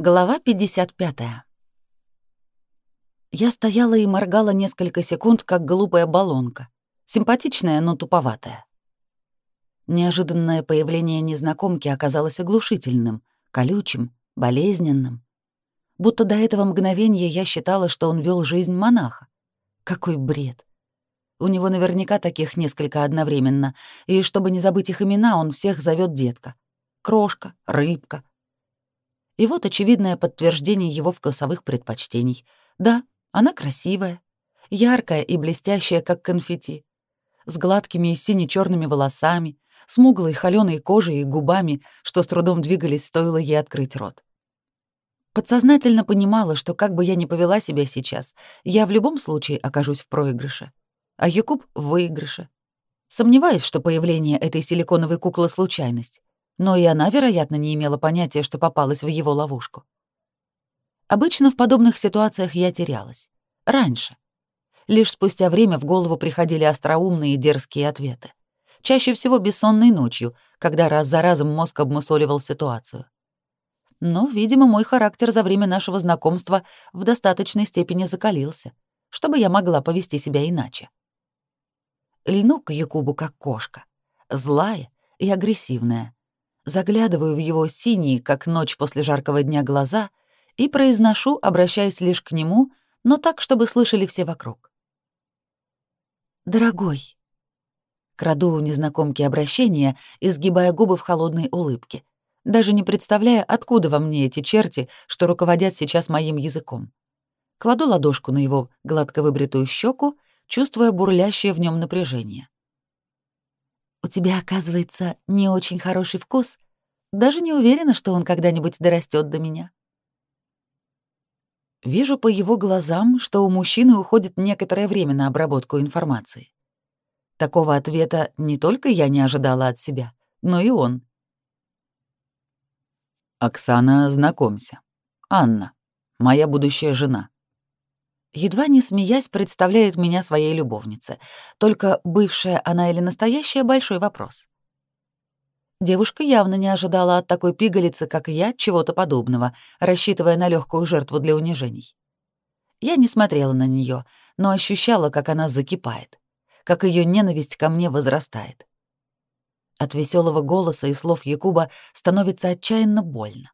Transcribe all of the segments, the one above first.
Глава 55. Я стояла и моргала несколько секунд, как глупая баллонка, симпатичная, но туповатая. Неожиданное появление незнакомки оказалось оглушительным, колючим, болезненным. Будто до этого мгновения я считала, что он вел жизнь монаха. Какой бред! У него наверняка таких несколько одновременно, и чтобы не забыть их имена, он всех зовет детка. Крошка, рыбка, и вот очевидное подтверждение его вкусовых предпочтений. Да, она красивая, яркая и блестящая, как конфетти, с гладкими и сине-черными волосами, смуглой холеной кожей и губами, что с трудом двигались, стоило ей открыть рот. Подсознательно понимала, что как бы я ни повела себя сейчас, я в любом случае окажусь в проигрыше, а Якуб — в выигрыше. Сомневаюсь, что появление этой силиконовой куклы — случайность но и она, вероятно, не имела понятия, что попалась в его ловушку. Обычно в подобных ситуациях я терялась. Раньше. Лишь спустя время в голову приходили остроумные и дерзкие ответы. Чаще всего бессонной ночью, когда раз за разом мозг обмусоливал ситуацию. Но, видимо, мой характер за время нашего знакомства в достаточной степени закалился, чтобы я могла повести себя иначе. Льну к Якубу как кошка. Злая и агрессивная заглядываю в его синие, как ночь после жаркого дня, глаза и произношу, обращаясь лишь к нему, но так, чтобы слышали все вокруг. «Дорогой!» Краду у незнакомки обращения, изгибая губы в холодной улыбке, даже не представляя, откуда во мне эти черти, что руководят сейчас моим языком. Кладу ладошку на его гладко выбритую щеку, чувствуя бурлящее в нем напряжение. У тебя, оказывается, не очень хороший вкус. Даже не уверена, что он когда-нибудь дорастет до меня. Вижу по его глазам, что у мужчины уходит некоторое время на обработку информации. Такого ответа не только я не ожидала от себя, но и он. «Оксана, знакомься. Анна, моя будущая жена», Едва не смеясь, представляет меня своей любовнице. Только бывшая она или настоящая — большой вопрос. Девушка явно не ожидала от такой пигалицы, как я, чего-то подобного, рассчитывая на легкую жертву для унижений. Я не смотрела на нее, но ощущала, как она закипает, как ее ненависть ко мне возрастает. От веселого голоса и слов Якуба становится отчаянно больно.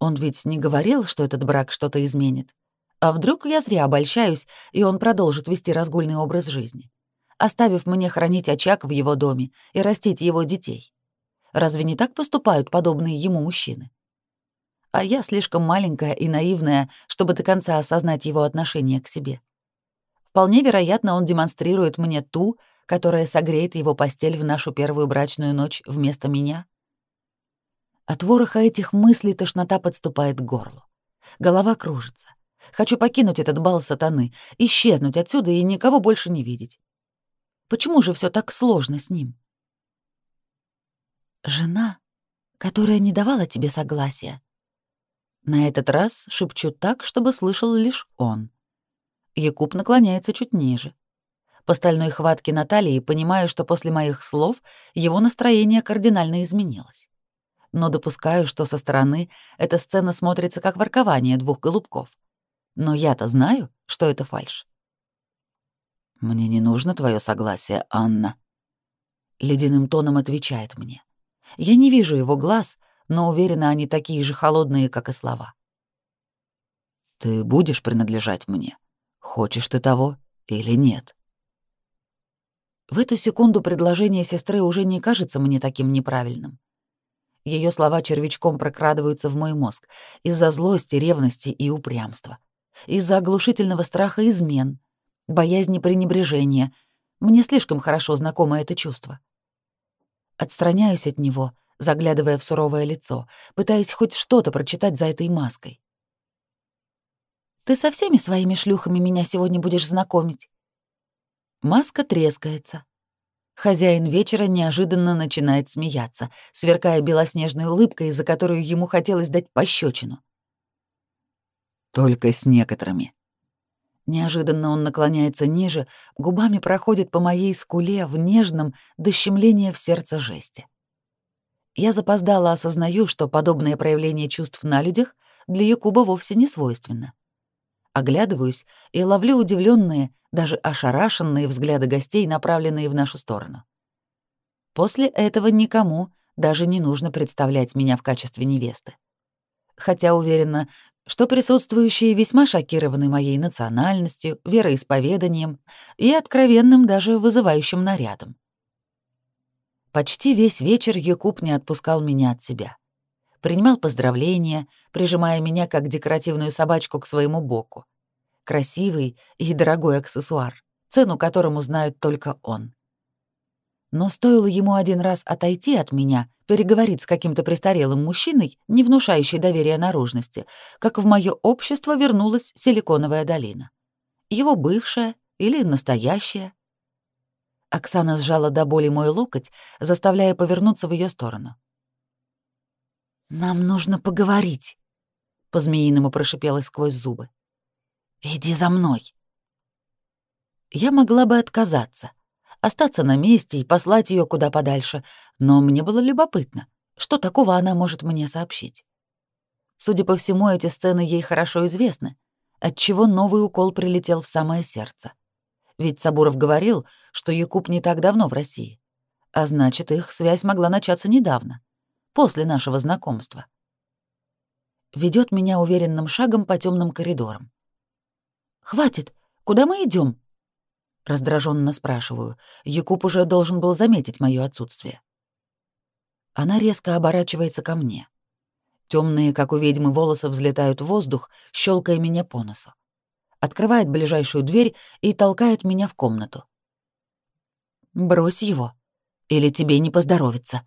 Он ведь не говорил, что этот брак что-то изменит. А вдруг я зря обольщаюсь, и он продолжит вести разгульный образ жизни, оставив мне хранить очаг в его доме и растить его детей? Разве не так поступают подобные ему мужчины? А я слишком маленькая и наивная, чтобы до конца осознать его отношение к себе. Вполне вероятно, он демонстрирует мне ту, которая согреет его постель в нашу первую брачную ночь вместо меня. От вороха этих мыслей тошнота подступает к горлу. Голова кружится. Хочу покинуть этот бал сатаны, исчезнуть отсюда и никого больше не видеть. Почему же все так сложно с ним? Жена, которая не давала тебе согласия. На этот раз шепчу так, чтобы слышал лишь он. Якуб наклоняется чуть ниже. По стальной хватке Натальи понимаю, что после моих слов его настроение кардинально изменилось. Но допускаю, что со стороны эта сцена смотрится как воркование двух голубков — но я-то знаю, что это фальш. «Мне не нужно твое согласие, Анна», — ледяным тоном отвечает мне. Я не вижу его глаз, но уверена, они такие же холодные, как и слова. «Ты будешь принадлежать мне, хочешь ты того или нет?» В эту секунду предложение сестры уже не кажется мне таким неправильным. Ее слова червячком прокрадываются в мой мозг из-за злости, ревности и упрямства из-за оглушительного страха измен, боязни пренебрежения. Мне слишком хорошо знакомо это чувство. Отстраняюсь от него, заглядывая в суровое лицо, пытаясь хоть что-то прочитать за этой маской. «Ты со всеми своими шлюхами меня сегодня будешь знакомить?» Маска трескается. Хозяин вечера неожиданно начинает смеяться, сверкая белоснежной улыбкой, из-за которую ему хотелось дать пощечину только с некоторыми. Неожиданно он наклоняется ниже, губами проходит по моей скуле в нежном до щемления в сердце жести. Я запоздала осознаю, что подобное проявление чувств на людях для Якуба вовсе не свойственно. Оглядываюсь и ловлю удивленные, даже ошарашенные взгляды гостей, направленные в нашу сторону. После этого никому даже не нужно представлять меня в качестве невесты. Хотя, уверена, что присутствующие весьма шокированы моей национальностью, вероисповеданием и откровенным даже вызывающим нарядом. Почти весь вечер Якуб не отпускал меня от себя. Принимал поздравления, прижимая меня как декоративную собачку к своему боку. Красивый и дорогой аксессуар, цену которому знает только он. Но стоило ему один раз отойти от меня, переговорить с каким-то престарелым мужчиной, не внушающий доверия наружности, как в мое общество вернулась Силиконовая долина. Его бывшая или настоящая. Оксана сжала до боли мой локоть, заставляя повернуться в ее сторону. «Нам нужно поговорить», — по-змеиному прошипела сквозь зубы. «Иди за мной». Я могла бы отказаться, остаться на месте и послать ее куда подальше, но мне было любопытно, что такого она может мне сообщить. Судя по всему, эти сцены ей хорошо известны, отчего новый укол прилетел в самое сердце. Ведь Сабуров говорил, что Якуб не так давно в России, а значит, их связь могла начаться недавно, после нашего знакомства. Ведет меня уверенным шагом по темным коридорам. «Хватит! Куда мы идем? Раздраженно спрашиваю. Якуб уже должен был заметить мое отсутствие. Она резко оборачивается ко мне. Темные, как у ведьмы, волосы взлетают в воздух, щелкая меня по носу. Открывает ближайшую дверь и толкает меня в комнату. «Брось его, или тебе не поздоровится».